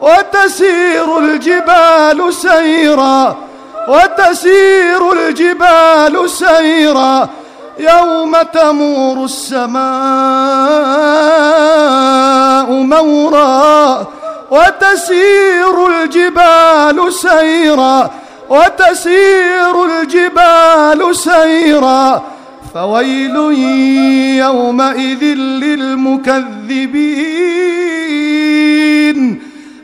وتسير الجبال سيرا وتسير الجبال سيرا يوم تمور السماء مورا وتسير الجبال سيرا وتسير الجبال سيرا. فويل يومئذ للمكذبين.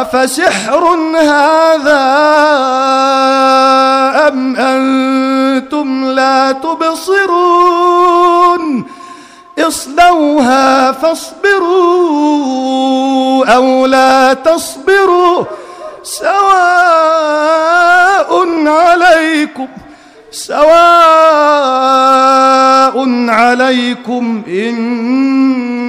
أفسحر هذا أم أنتم لا تبصرون؟ اصلوها فاصبروا أو لا تصبروا سواء عليكم سواء عليكم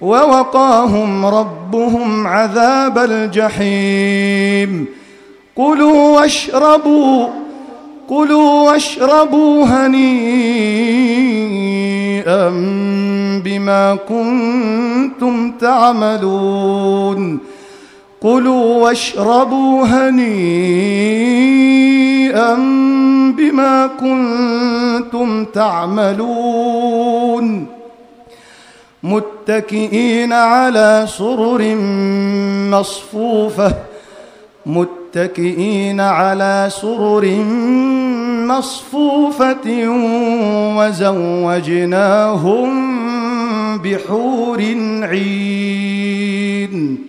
ووقاهم ربهم عذاب الجحيم. كلوا واشربوا كلوا واشربوا هنيئا بما كنتم تعملون. كلوا واشربوا هنيئا بما كنتم تعملون. متكئين على سرر مصفوفة متكئين على سرر مصفوفة وزوجناهم بحور عين.